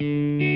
Música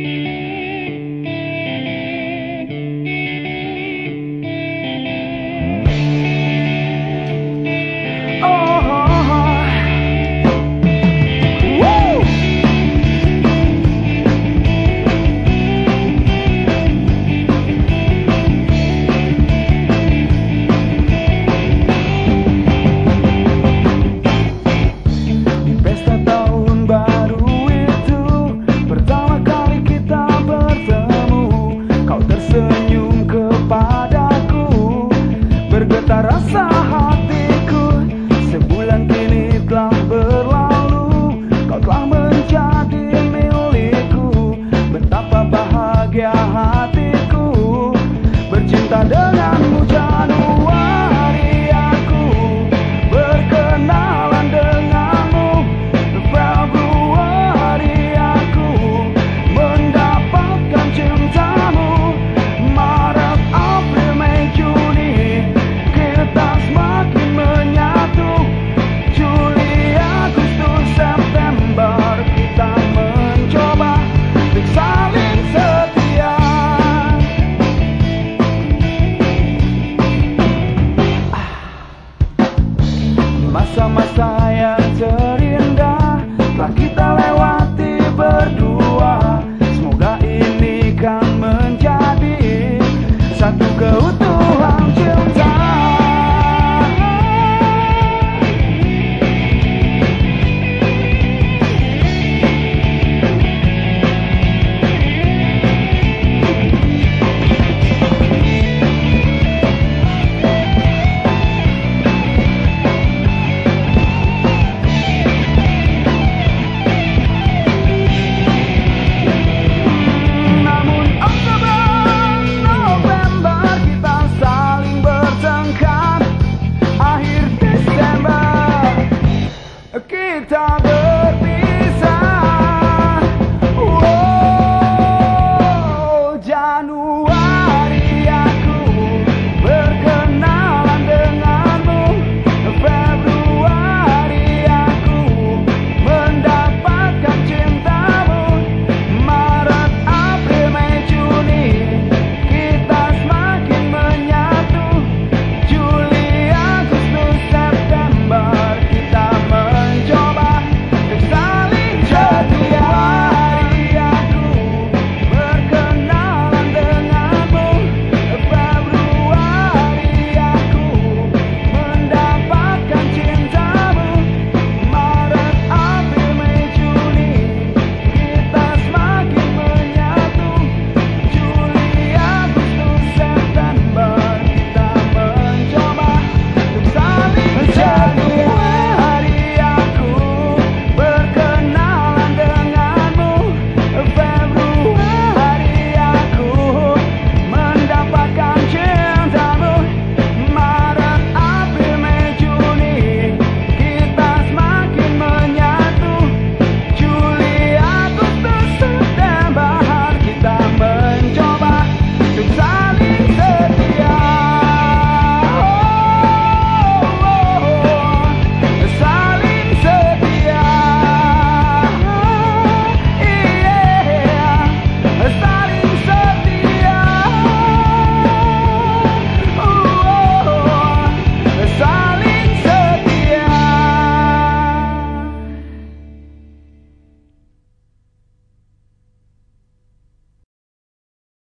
masa-masa guitar.